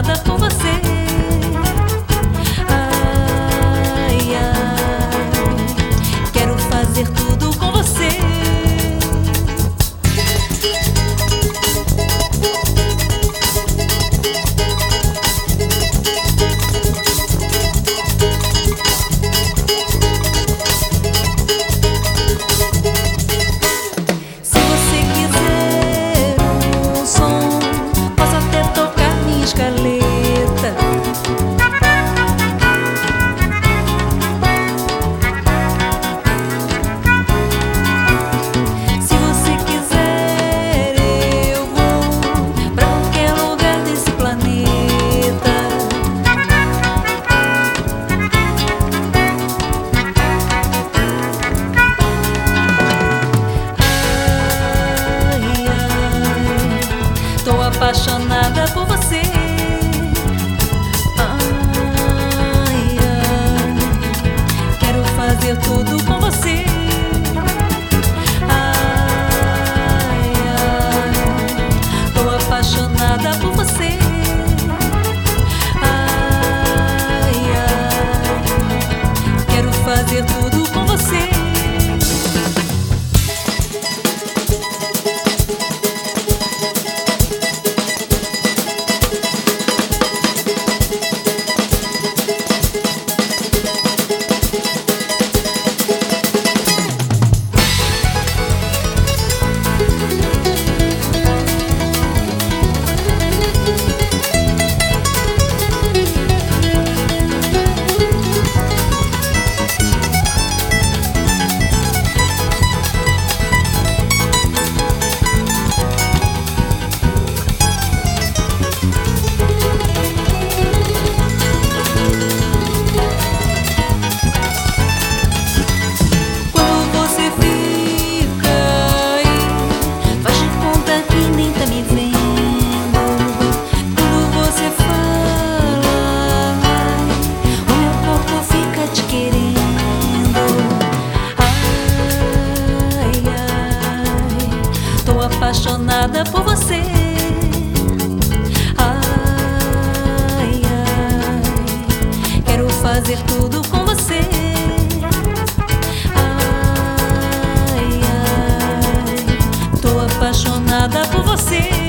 another apaixonada por você. Ai, ai, quero fazer tudo com apaixonada por você. Ai, ai, quero fazer tudo com você. Ai, ai, tô apaixonada por você.